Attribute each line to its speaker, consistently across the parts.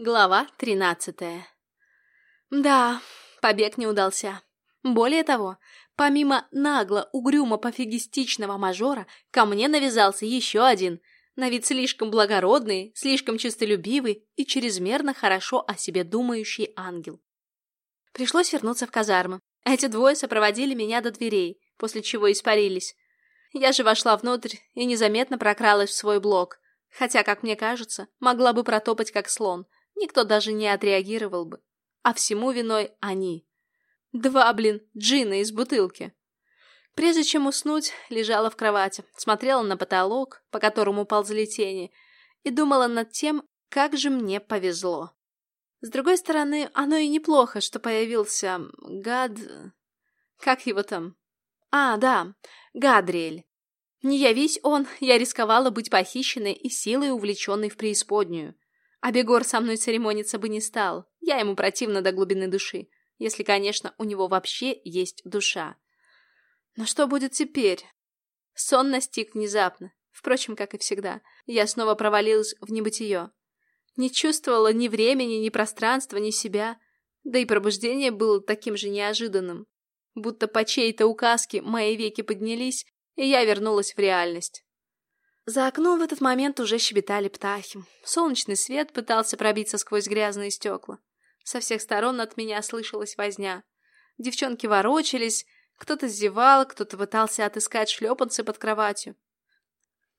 Speaker 1: Глава тринадцатая. Да, побег не удался. Более того, помимо нагло угрюмо-пофигистичного мажора, ко мне навязался еще один, на вид слишком благородный, слишком честолюбивый и чрезмерно хорошо о себе думающий ангел. Пришлось вернуться в казармы. Эти двое сопроводили меня до дверей, после чего испарились. Я же вошла внутрь и незаметно прокралась в свой блок, хотя, как мне кажется, могла бы протопать как слон — никто даже не отреагировал бы. А всему виной они. Два, блин, джина из бутылки. Прежде чем уснуть, лежала в кровати, смотрела на потолок, по которому ползли тени, и думала над тем, как же мне повезло. С другой стороны, оно и неплохо, что появился гад... Как его там? А, да, Гадриэль. Не явись он, я рисковала быть похищенной и силой увлеченной в преисподнюю. А Бегор со мной церемониться бы не стал. Я ему противна до глубины души. Если, конечно, у него вообще есть душа. Но что будет теперь? Сон настиг внезапно. Впрочем, как и всегда. Я снова провалилась в небытие. Не чувствовала ни времени, ни пространства, ни себя. Да и пробуждение было таким же неожиданным. Будто по чьей-то указке мои веки поднялись, и я вернулась в реальность. За окном в этот момент уже щебетали птахи. Солнечный свет пытался пробиться сквозь грязные стекла. Со всех сторон от меня слышалась возня. Девчонки ворочались, кто-то зевал, кто-то пытался отыскать шлепанцы под кроватью.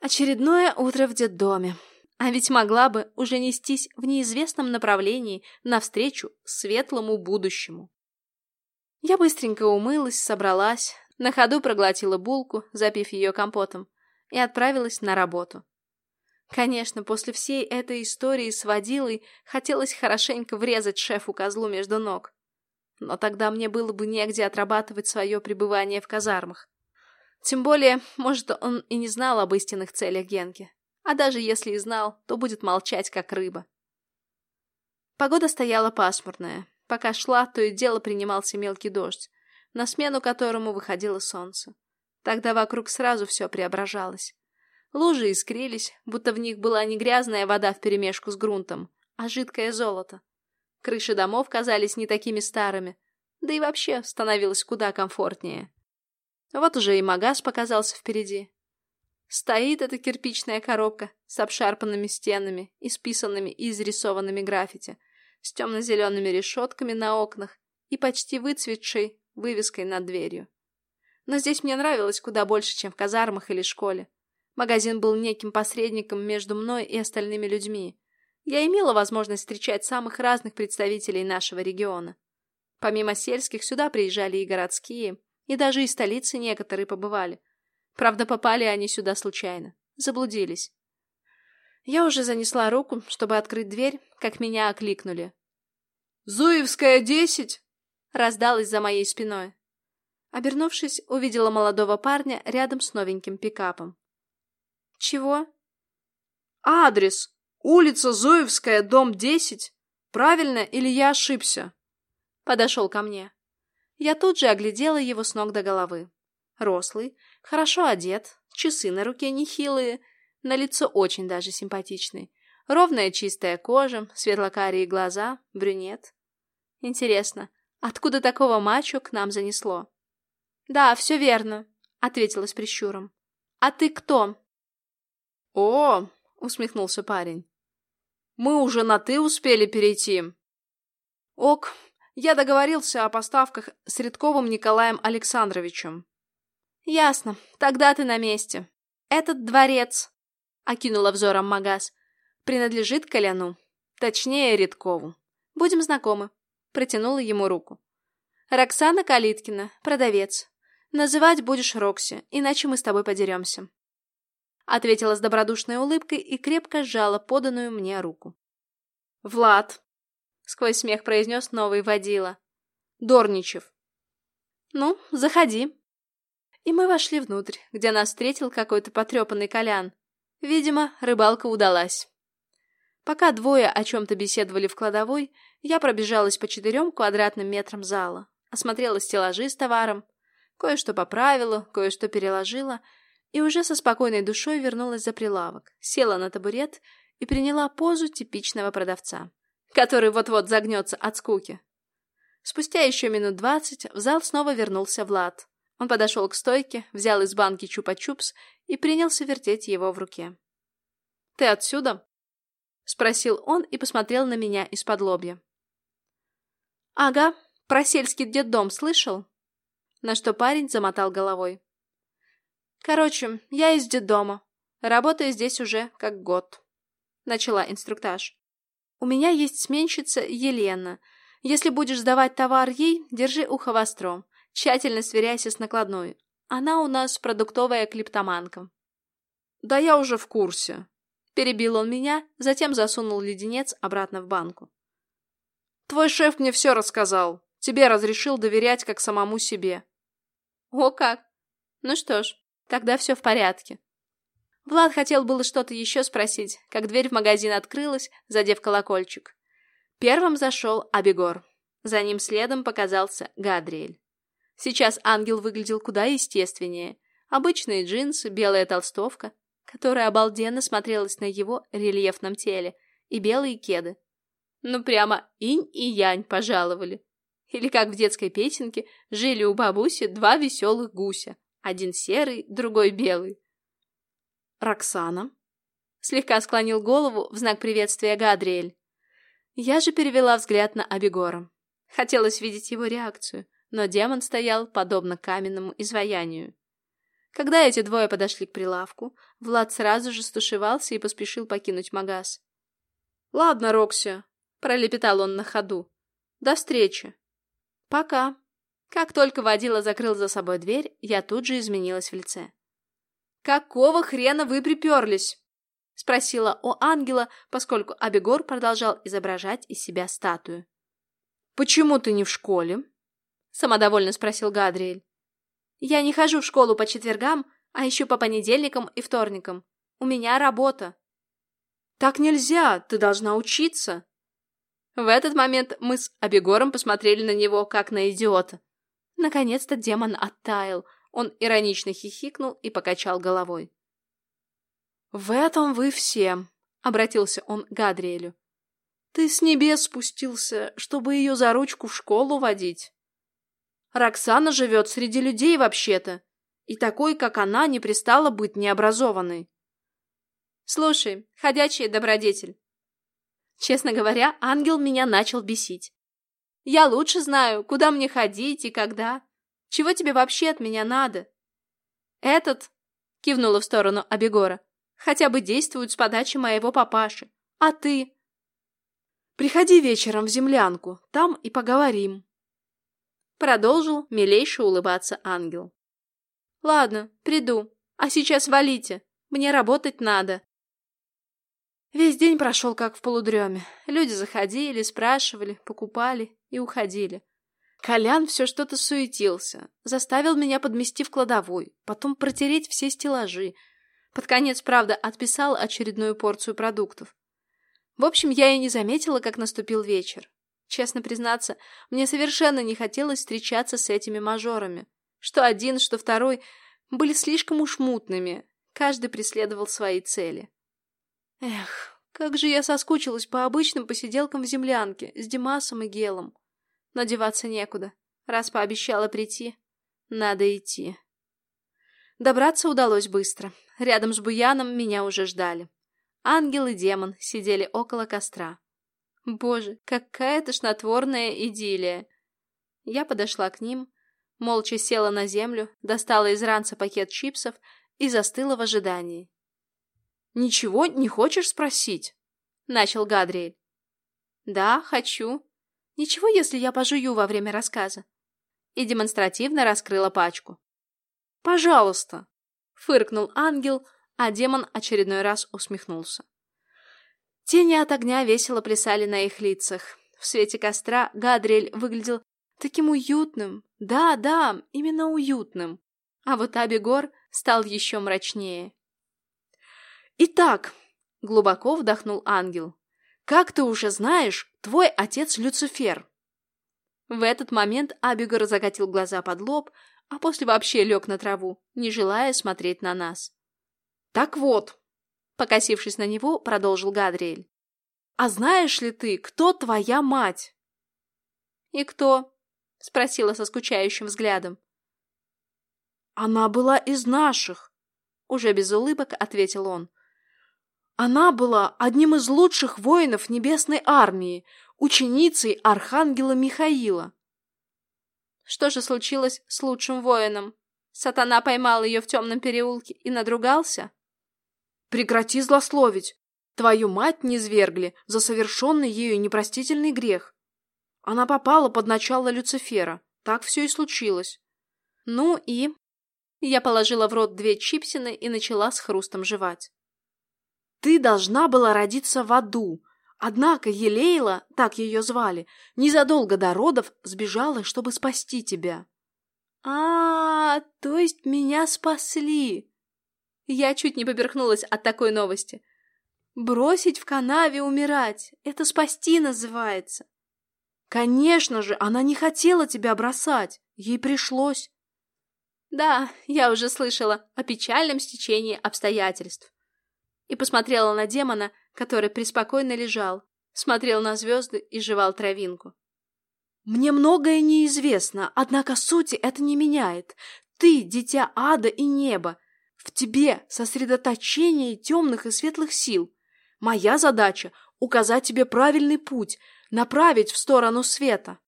Speaker 1: Очередное утро в детдоме. А ведь могла бы уже нестись в неизвестном направлении навстречу светлому будущему. Я быстренько умылась, собралась, на ходу проглотила булку, запив ее компотом и отправилась на работу. Конечно, после всей этой истории с водилой хотелось хорошенько врезать шефу-козлу между ног. Но тогда мне было бы негде отрабатывать свое пребывание в казармах. Тем более, может, он и не знал об истинных целях Генки. А даже если и знал, то будет молчать, как рыба. Погода стояла пасмурная. Пока шла, то и дело принимался мелкий дождь, на смену которому выходило солнце. Тогда вокруг сразу все преображалось. Лужи искрились, будто в них была не грязная вода вперемешку с грунтом, а жидкое золото. Крыши домов казались не такими старыми, да и вообще становилось куда комфортнее. Вот уже и магаз показался впереди. Стоит эта кирпичная коробка с обшарпанными стенами, исписанными и изрисованными граффити, с темно-зелеными решетками на окнах и почти выцветшей вывеской над дверью. Но здесь мне нравилось куда больше, чем в казармах или школе. Магазин был неким посредником между мной и остальными людьми. Я имела возможность встречать самых разных представителей нашего региона. Помимо сельских, сюда приезжали и городские, и даже из столицы некоторые побывали. Правда, попали они сюда случайно. Заблудились. Я уже занесла руку, чтобы открыть дверь, как меня окликнули. «Зуевская, десять!» раздалось за моей спиной. Обернувшись, увидела молодого парня рядом с новеньким пикапом. «Чего?» «Адрес. Улица Зуевская, дом 10. Правильно или я ошибся?» Подошел ко мне. Я тут же оглядела его с ног до головы. Рослый, хорошо одет, часы на руке нехилые, на лицо очень даже симпатичный. Ровная чистая кожа, светлокарие глаза, брюнет. Интересно, откуда такого мачо к нам занесло? «Да, все верно», — ответила с прищуром. «А ты кто?» «О!» — усмехнулся парень. «Мы уже на «ты» успели перейти». «Ок, я договорился о поставках с Редковым Николаем Александровичем». «Ясно, тогда ты на месте. Этот дворец», — окинула взором Магаз, — «принадлежит Коляну, точнее Редкову. Будем знакомы». Протянула ему руку. «Роксана Калиткина, продавец. Называть будешь Рокси, иначе мы с тобой подеремся. Ответила с добродушной улыбкой и крепко сжала поданную мне руку. Влад, сквозь смех произнес новый водила. Дорничев. Ну, заходи. И мы вошли внутрь, где нас встретил какой-то потрепанный колян. Видимо, рыбалка удалась. Пока двое о чем-то беседовали в кладовой, я пробежалась по четырем квадратным метрам зала, осмотрела стеллажи с товаром, Кое-что поправила, кое-что переложила, и уже со спокойной душой вернулась за прилавок, села на табурет и приняла позу типичного продавца. который вот-вот загнется от скуки. Спустя еще минут двадцать в зал снова вернулся Влад. Он подошел к стойке, взял из банки чупа-чупс и принялся вертеть его в руке. «Ты отсюда?» — спросил он и посмотрел на меня из-под лобья. «Ага, про сельский детдом слышал?» На что парень замотал головой. «Короче, я из детдома. Работаю здесь уже как год», — начала инструктаж. «У меня есть сменщица Елена. Если будешь сдавать товар ей, держи ухо востро. Тщательно сверяйся с накладной. Она у нас продуктовая клиптоманка». «Да я уже в курсе», — перебил он меня, затем засунул леденец обратно в банку. Твой шеф мне все рассказал. Тебе разрешил доверять как самому себе. О как! Ну что ж, тогда все в порядке. Влад хотел было что-то еще спросить, как дверь в магазин открылась, задев колокольчик. Первым зашел Абегор. За ним следом показался Гадриэль. Сейчас ангел выглядел куда естественнее. Обычные джинсы, белая толстовка, которая обалденно смотрелась на его рельефном теле, и белые кеды. Ну прямо инь и янь пожаловали. Или как в детской песенке жили у бабуси два веселых гуся. Один серый, другой белый. Роксана. Слегка склонил голову в знак приветствия Гадриэль. Я же перевела взгляд на Абегора. Хотелось видеть его реакцию, но демон стоял подобно каменному изваянию. Когда эти двое подошли к прилавку, Влад сразу же стушевался и поспешил покинуть магаз. «Ладно, Рокси, Пролепетал он на ходу. До встречи. Пока. Как только водила закрыл за собой дверь, я тут же изменилась в лице. «Какого хрена вы приперлись?» — спросила у ангела, поскольку Абегор продолжал изображать из себя статую. «Почему ты не в школе?» — самодовольно спросил Гадриэль. «Я не хожу в школу по четвергам, а еще по понедельникам и вторникам. У меня работа». «Так нельзя, ты должна учиться», в этот момент мы с Абегором посмотрели на него, как на идиота. Наконец-то демон оттаял. Он иронично хихикнул и покачал головой. «В этом вы все», — обратился он к Гадриэлю. «Ты с небес спустился, чтобы ее за ручку в школу водить. Роксана живет среди людей вообще-то, и такой, как она, не пристала быть необразованной». «Слушай, ходячий добродетель, Честно говоря, ангел меня начал бесить. Я лучше знаю, куда мне ходить и когда. Чего тебе вообще от меня надо? Этот, кивнула в сторону Абегора, хотя бы действует с подачи моего папаши. А ты? Приходи вечером в землянку, там и поговорим. Продолжил милейше улыбаться ангел. Ладно, приду. А сейчас валите. Мне работать надо. Весь день прошел как в полудреме. Люди заходили, спрашивали, покупали и уходили. Колян все что-то суетился, заставил меня подмести в кладовой, потом протереть все стеллажи. Под конец, правда, отписал очередную порцию продуктов. В общем, я и не заметила, как наступил вечер. Честно признаться, мне совершенно не хотелось встречаться с этими мажорами. Что один, что второй были слишком уж мутными. Каждый преследовал свои цели. Эх, как же я соскучилась по обычным посиделкам в землянке с Димасом и Гелом. Но деваться некуда. Раз пообещала прийти, надо идти. Добраться удалось быстро. Рядом с Буяном меня уже ждали. Ангел и демон сидели около костра. Боже, какая тошнотворная идиллия! Я подошла к ним, молча села на землю, достала из ранца пакет чипсов и застыла в ожидании. «Ничего не хочешь спросить?» — начал Гадриэль. «Да, хочу. Ничего, если я пожую во время рассказа?» И демонстративно раскрыла пачку. «Пожалуйста!» — фыркнул ангел, а демон очередной раз усмехнулся. Тени от огня весело плясали на их лицах. В свете костра Гадриэль выглядел таким уютным. Да, да, именно уютным. А вот Абегор стал еще мрачнее. «Итак», — глубоко вдохнул ангел, — «как ты уже знаешь, твой отец Люцифер». В этот момент Абигор закатил глаза под лоб, а после вообще лег на траву, не желая смотреть на нас. «Так вот», — покосившись на него, продолжил Гадриэль, А знаешь ли ты, кто твоя мать? И кто? Спросила со скучающим взглядом. Она была из наших, уже без улыбок ответил он. Она была одним из лучших воинов Небесной Армии, ученицей Архангела Михаила. Что же случилось с лучшим воином? Сатана поймал ее в темном переулке и надругался? Прекрати злословить. Твою мать не низвергли за совершенный ею непростительный грех. Она попала под начало Люцифера. Так все и случилось. Ну и... Я положила в рот две чипсины и начала с хрустом жевать. Ты должна была родиться в аду. Однако Елейла, так ее звали, незадолго до родов сбежала, чтобы спасти тебя. А, -а, -а то есть меня спасли. Я чуть не поперхнулась от такой новости. Бросить в канаве умирать — это спасти называется. Конечно же, она не хотела тебя бросать. Ей пришлось. Да, я уже слышала о печальном стечении обстоятельств. И посмотрела на демона, который преспокойно лежал, смотрел на звезды и жевал травинку. Мне многое неизвестно, однако сути это не меняет. Ты — дитя ада и неба. В тебе сосредоточение темных и светлых сил. Моя задача — указать тебе правильный путь, направить в сторону света.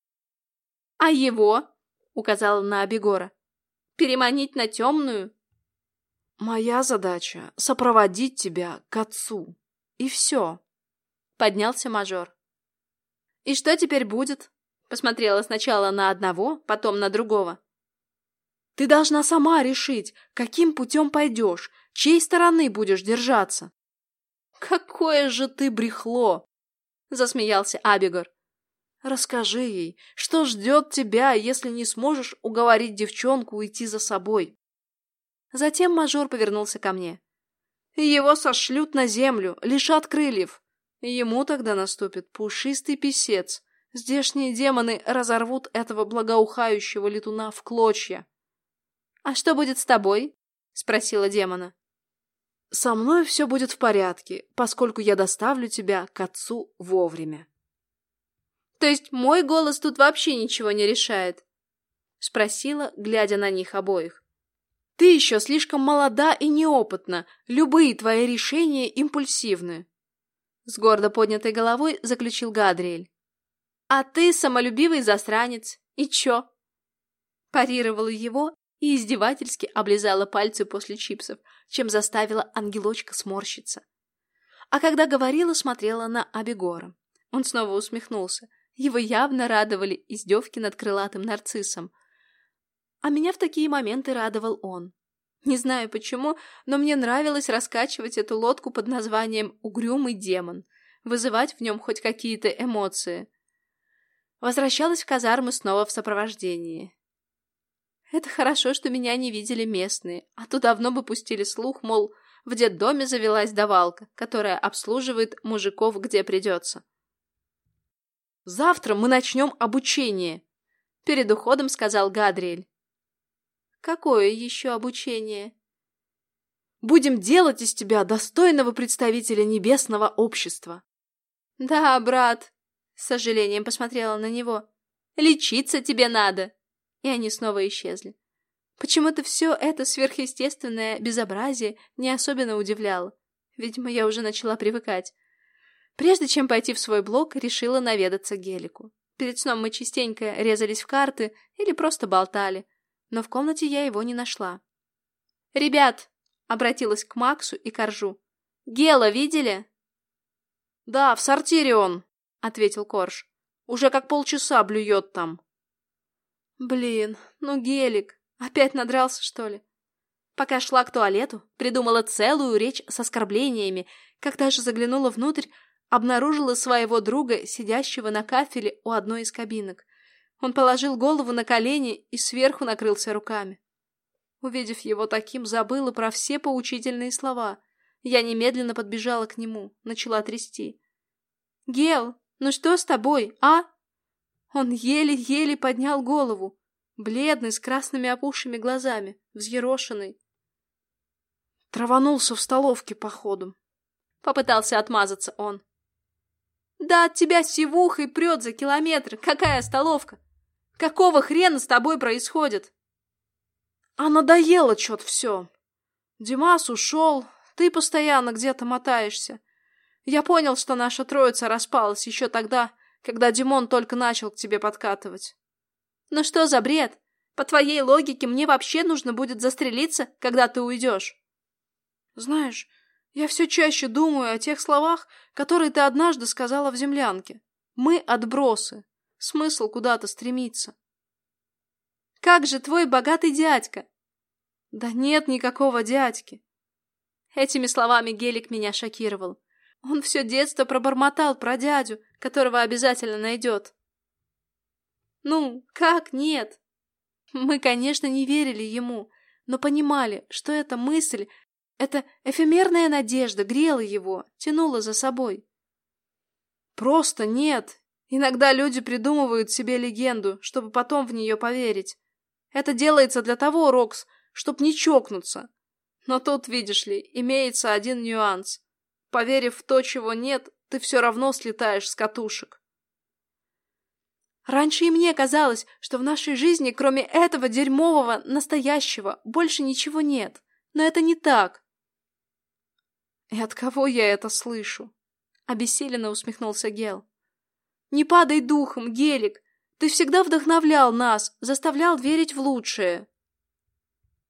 Speaker 1: — А его? — указала на Абегора. — Переманить на темную? — Моя задача — сопроводить тебя к отцу. И все. Поднялся мажор. — И что теперь будет? Посмотрела сначала на одного, потом на другого. Ты должна сама решить, каким путем пойдешь, чьей стороны будешь держаться. Какое же ты брехло! Засмеялся Абигор. Расскажи ей, что ждет тебя, если не сможешь уговорить девчонку уйти за собой. Затем мажор повернулся ко мне. Его сошлют на землю, лишат крыльев. Ему тогда наступит пушистый писец, Здешние демоны разорвут этого благоухающего летуна в клочья. — А что будет с тобой? — спросила демона. — Со мной все будет в порядке, поскольку я доставлю тебя к отцу вовремя. — То есть мой голос тут вообще ничего не решает? — спросила, глядя на них обоих. — Ты еще слишком молода и неопытна, любые твои решения импульсивны. С гордо поднятой головой заключил Гадриэль. А ты самолюбивый засранец. И чё? Парировала его и издевательски облизала пальцы после чипсов, чем заставила ангелочка сморщиться. А когда говорила, смотрела на Абегора. Он снова усмехнулся. Его явно радовали издевки над крылатым нарциссом. А меня в такие моменты радовал он. Не знаю почему, но мне нравилось раскачивать эту лодку под названием «Угрюмый демон», вызывать в нем хоть какие-то эмоции. Возвращалась в казармы снова в сопровождении. Это хорошо, что меня не видели местные, а то давно бы пустили слух, мол, в детдоме завелась давалка, которая обслуживает мужиков где придется. «Завтра мы начнем обучение», — перед уходом сказал Гадриэль. «Какое еще обучение?» «Будем делать из тебя достойного представителя небесного общества». «Да, брат, с сожалением посмотрела на него. «Лечиться тебе надо!» И они снова исчезли. Почему-то все это сверхъестественное безобразие не особенно удивляло. Видимо, я уже начала привыкать. Прежде чем пойти в свой блог, решила наведаться Гелику. Перед сном мы частенько резались в карты или просто болтали, но в комнате я его не нашла. «Ребят!» — обратилась к Максу и Коржу. «Гела видели?» «Да, в сортире он!» — ответил Корж. «Уже как полчаса блюет там». «Блин, ну гелик, опять надрался, что ли?» Пока шла к туалету, придумала целую речь с оскорблениями, когда же заглянула внутрь, обнаружила своего друга, сидящего на кафеле у одной из кабинок. Он положил голову на колени и сверху накрылся руками. Увидев его таким, забыла про все поучительные слова. Я немедленно подбежала к нему, начала трясти. «Гел, ну что с тобой, а?» Он еле-еле поднял голову, бледный, с красными опухшими глазами, взъерошенный. Траванулся в столовке, походу. Попытался отмазаться он. Да от тебя сивухой прет за километр. Какая столовка? Какого хрена с тобой происходит?
Speaker 2: А надоело что-то все. Димас ушел, ты постоянно где-то мотаешься. Я понял, что наша троица распалась еще тогда, когда Димон только начал к тебе подкатывать.
Speaker 1: Ну что за бред? По твоей логике, мне вообще нужно будет застрелиться, когда ты уйдешь.
Speaker 2: Знаешь, я все чаще думаю о тех словах, которые ты однажды сказала в землянке. Мы отбросы. Смысл куда-то стремиться.
Speaker 1: Как же твой богатый дядька?
Speaker 2: Да нет никакого дядьки.
Speaker 1: Этими словами Гелик меня шокировал. Он все детство пробормотал про дядю, которого обязательно найдет. Ну, как нет? Мы, конечно, не верили ему, но понимали, что эта мысль, эта эфемерная надежда грела его, тянула за собой.
Speaker 2: Просто нет. Иногда люди придумывают себе легенду, чтобы потом в нее поверить. Это делается для того, Рокс, чтоб не чокнуться. Но тут, видишь ли, имеется один нюанс. Поверив в то, чего нет, ты все равно слетаешь с катушек.
Speaker 1: Раньше и мне казалось, что в нашей жизни, кроме этого дерьмового, настоящего, больше ничего нет. Но это не так.
Speaker 2: И от кого я это слышу? Обессиленно усмехнулся Гел.
Speaker 1: Не падай духом, Гелик. Ты всегда вдохновлял нас, заставлял верить в лучшее.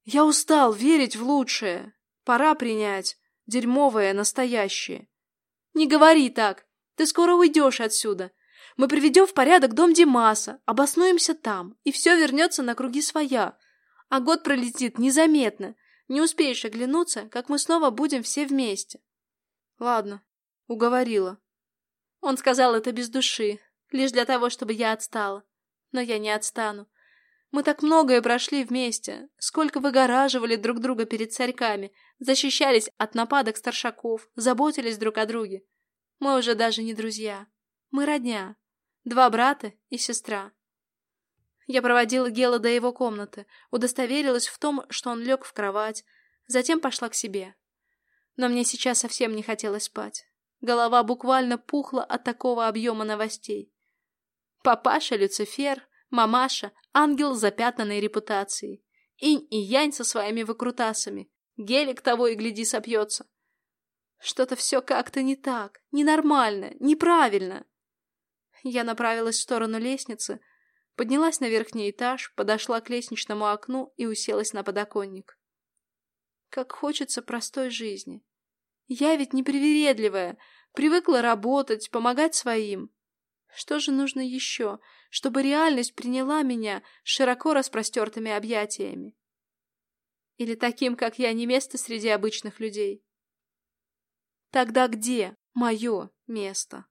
Speaker 2: Я устал верить в лучшее. Пора принять дерьмовое настоящее.
Speaker 1: Не говори так. Ты скоро уйдешь отсюда. Мы приведем в порядок дом Димаса, обоснуемся там, и все вернется на круги своя. А год пролетит незаметно. Не успеешь оглянуться, как мы снова будем все вместе.
Speaker 2: Ладно, уговорила.
Speaker 1: Он сказал это без души, лишь для того, чтобы я отстала. Но я не отстану. Мы так многое прошли вместе, сколько выгораживали друг друга перед царьками, защищались от нападок старшаков, заботились друг о друге. Мы уже даже не друзья. Мы родня. Два брата и сестра. Я проводила Гела до его комнаты, удостоверилась в том, что он лег в кровать, затем пошла к себе. Но мне сейчас совсем не хотелось спать. Голова буквально пухла от такого объема новостей. Папаша Люцифер, мамаша, ангел запятнанной репутацией. Инь и Янь со своими выкрутасами. Гелик того и гляди сопьется. Что-то все как-то не так, ненормально, неправильно. Я направилась в сторону лестницы, поднялась на верхний этаж, подошла к лестничному окну и уселась на подоконник. Как хочется простой жизни. Я ведь непривередливая, привыкла работать, помогать своим. Что же нужно еще, чтобы реальность приняла меня широко распростертыми объятиями? Или таким, как я, не место среди обычных людей? Тогда где мое место?